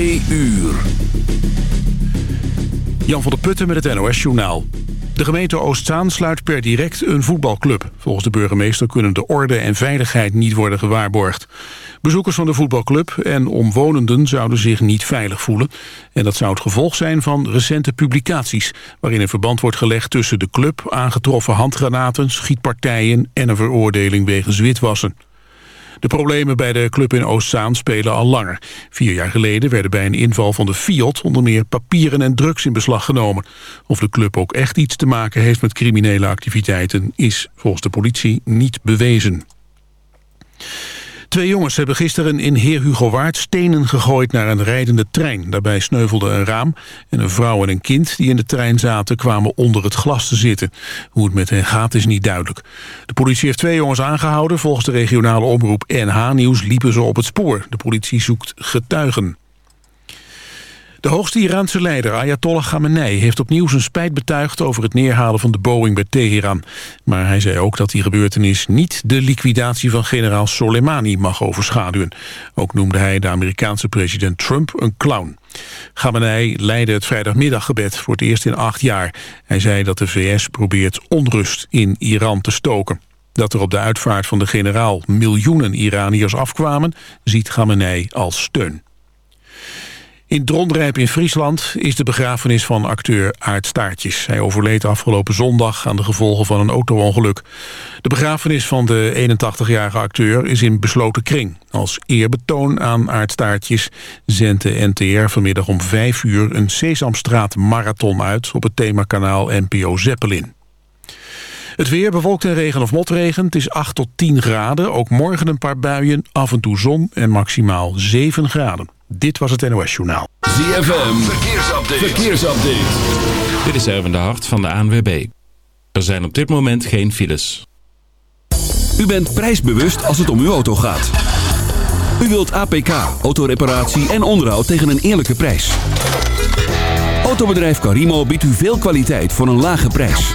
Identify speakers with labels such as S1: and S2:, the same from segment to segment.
S1: Uur. Jan van der Putten met het NOS-journaal. De gemeente Oostzaan sluit per direct een voetbalclub. Volgens de burgemeester kunnen de orde en veiligheid niet worden gewaarborgd. Bezoekers van de voetbalclub en omwonenden zouden zich niet veilig voelen. En dat zou het gevolg zijn van recente publicaties... waarin een verband wordt gelegd tussen de club, aangetroffen handgranaten... schietpartijen en een veroordeling wegens witwassen. De problemen bij de club in Oostzaan spelen al langer. Vier jaar geleden werden bij een inval van de Fiat onder meer papieren en drugs in beslag genomen. Of de club ook echt iets te maken heeft met criminele activiteiten is volgens de politie niet bewezen. Twee jongens hebben gisteren in Heer Hugo Waard stenen gegooid naar een rijdende trein. Daarbij sneuvelde een raam en een vrouw en een kind die in de trein zaten kwamen onder het glas te zitten. Hoe het met hen gaat is niet duidelijk. De politie heeft twee jongens aangehouden. Volgens de regionale omroep NH Nieuws liepen ze op het spoor. De politie zoekt getuigen. De hoogste Iraanse leider Ayatollah Khamenei heeft opnieuw zijn spijt betuigd over het neerhalen van de Boeing bij Teheran. Maar hij zei ook dat die gebeurtenis niet de liquidatie van generaal Soleimani mag overschaduwen. Ook noemde hij de Amerikaanse president Trump een clown. Khamenei leidde het vrijdagmiddaggebed voor het eerst in acht jaar. Hij zei dat de VS probeert onrust in Iran te stoken. Dat er op de uitvaart van de generaal miljoenen Iraniërs afkwamen, ziet Khamenei als steun. In Drondrijp in Friesland is de begrafenis van acteur Aart Staartjes. Hij overleed afgelopen zondag aan de gevolgen van een auto-ongeluk. De begrafenis van de 81-jarige acteur is in besloten kring. Als eerbetoon aan Aart Staartjes zendt de NTR vanmiddag om 5 uur... een Sesamstraat marathon uit op het themakanaal NPO Zeppelin. Het weer bewolkt en regen of motregen. Het is 8 tot 10 graden. Ook morgen een paar buien, af en toe zon en maximaal 7 graden. Dit was het NOS Journaal.
S2: ZFM, verkeersupdate. verkeersupdate.
S3: Dit is Erwin de Hart van de ANWB. Er zijn op dit moment geen files.
S2: U bent prijsbewust als het om uw auto gaat. U wilt APK, autoreparatie en onderhoud tegen een eerlijke prijs. Autobedrijf Carimo biedt u veel kwaliteit voor een lage prijs.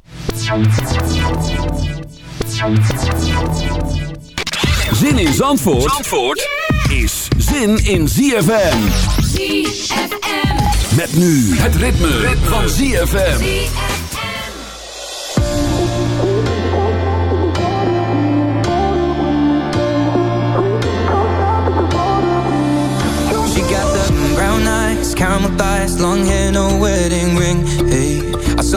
S2: Zin in Zandvoort, Zandvoort is zin in ZFM.
S4: ZFM.
S2: Met nu het ritme, ritme. van ZFM.
S5: She got the brown eyes, caramel thighs, long hair, no wedding ring. Hey,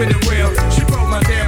S6: it real. She broke my damn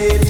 S4: Like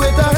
S4: left me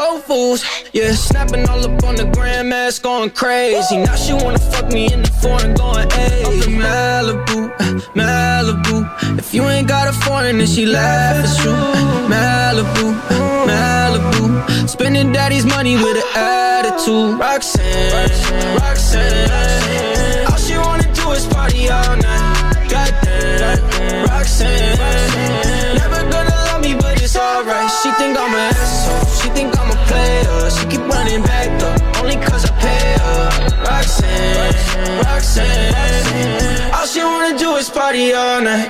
S7: Yeah. Snapping all up on the grandmas, going crazy. Now she wanna fuck me in the foreign, going hey. Up in Malibu, Malibu. If you ain't got a foreign, then she laugh you. Uh, Malibu, Malibu. Spending daddy's money with an attitude. Roxanne, Roxanne. All She keep running back though, only cause I pay her. Roxanne, Roxanne. All she wanna do is party all night.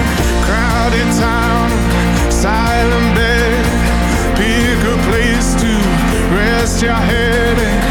S8: Rest your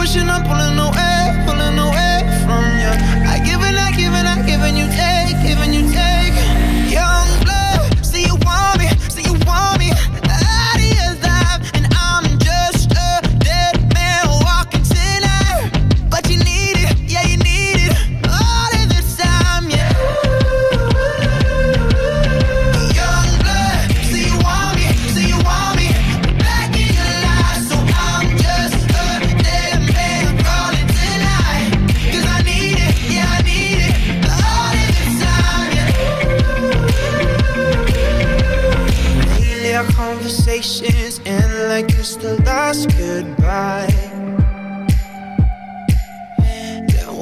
S9: pushing up on a no.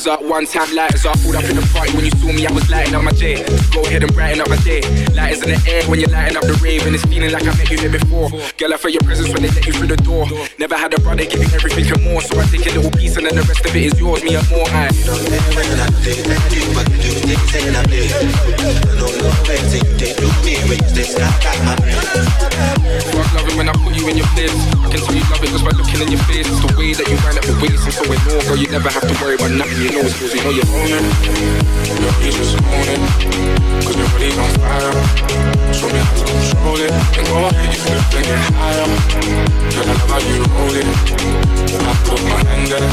S10: Lighters up, one time lighters up. Pulled up in the party when you saw me, I was lighting up my day. Go ahead and brighten up my day. Lighters in the air when you're lighting up the rave, and it's feeling like I met you here before. Girl, I felt your presence when they let you through the door. Never had a brother giving everything and more, so I take a little piece and then the rest of it is yours, me and more. I don't know when I play, and you but you do things and I play. I don't know when they do me, when you sky got my brain. Fuck loving when I put you in your place. I can tell you love it just by looking in your face. It's the way that you waist and it more, girl. You never have to worry about nothing. You know it's cause you know you're owning. Your peace just own it. Cause your body's on fire. Show me how to control it And go ahead, you and get higher you hold it I put my hand be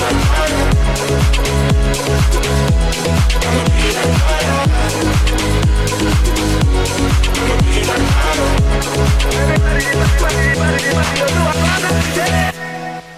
S10: right be be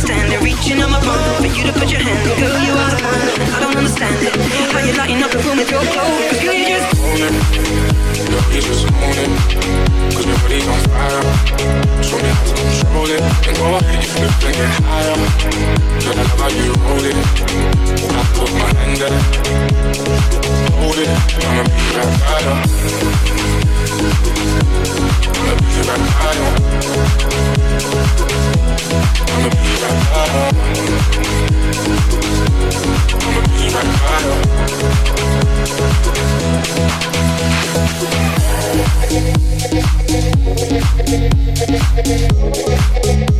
S11: can't stand it. Reaching on my phone for you to put your hand. Girl, you are the one. I don't understand it. How you lighting up the room with your clothes? Cause girl, you just
S10: own it. Your peace just own it. Cause your body's on fire. Show me how to control it. And go ahead, you flip and get higher. Girl, I love how you hold it. I put my hand there. Hold it. I'ma be right by her. I'ma be right by her. I'ma be right
S12: Thank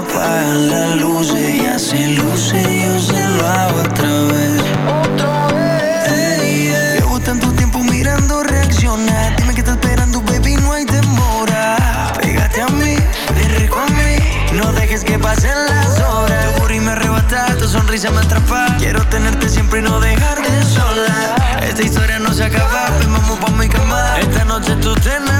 S9: apagan las luces, ya se luce, yo se lo hago otra vez. Otra vez.
S12: Llevo tanto tiempo mirando reaccionar, dime que estás esperando, baby, no hay demora. Pégate a mí, ven rico a mí, no dejes que pasen las horas. Tu y me arrebata, tu sonrisa me atrapa, quiero tenerte siempre y no dejarte sola. Esta historia no se acaba, pues vamos pa' mi cama, esta noche tú
S9: tenés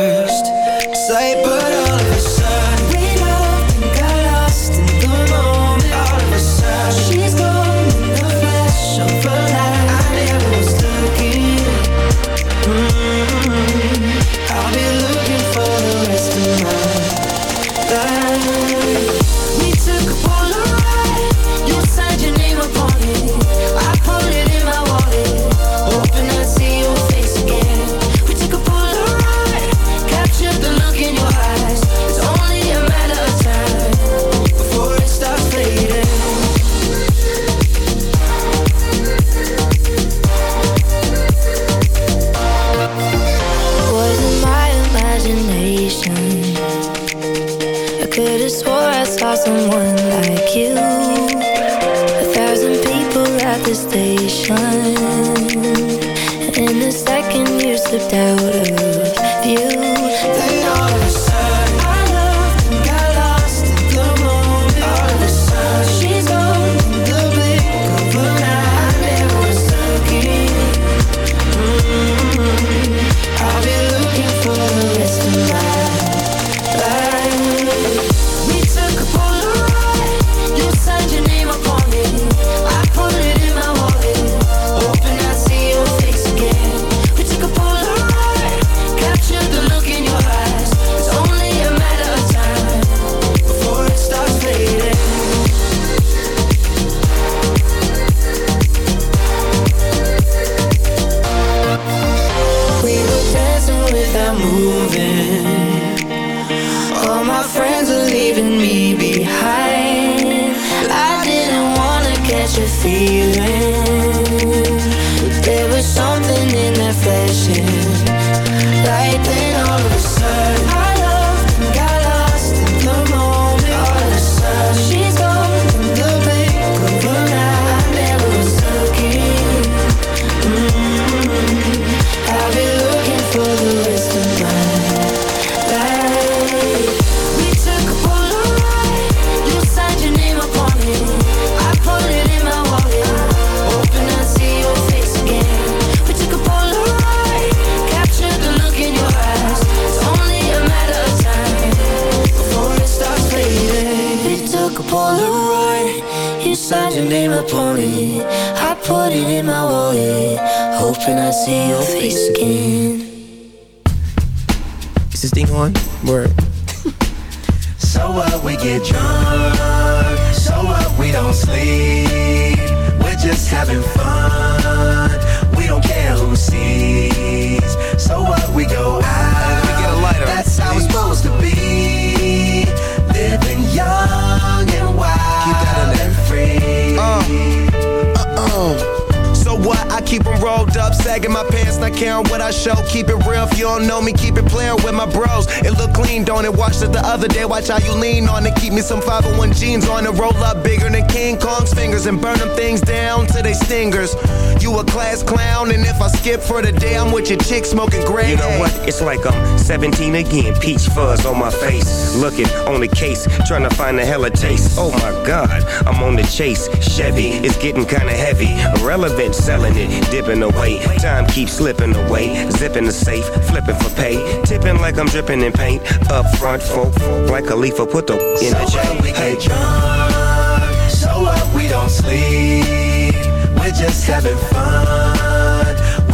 S13: Smoking gray.
S14: You know what? It's like I'm 17 again. Peach fuzz on my face. Looking on the case, trying to find a hella taste. Oh my god, I'm on the chase. Chevy, it's getting kinda heavy. Irrelevant, selling it, dipping away. Time keeps slipping away. Zipping the safe, flipping for pay. Tipping like I'm dripping in paint. Up front, folk, like a leaf, put the in the chain.
S4: we get drunk, so up we don't sleep. We're just having fun.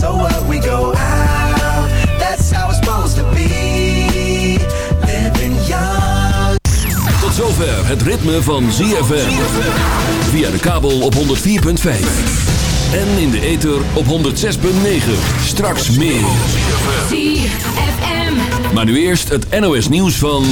S4: So what we go out, that's how it's supposed to be. Living young.
S2: Tot zover het ritme van ZFM. Via de kabel op 104.5. En in de ether op 106.9. Straks meer.
S11: ZFM.
S2: Maar nu eerst het NOS nieuws van...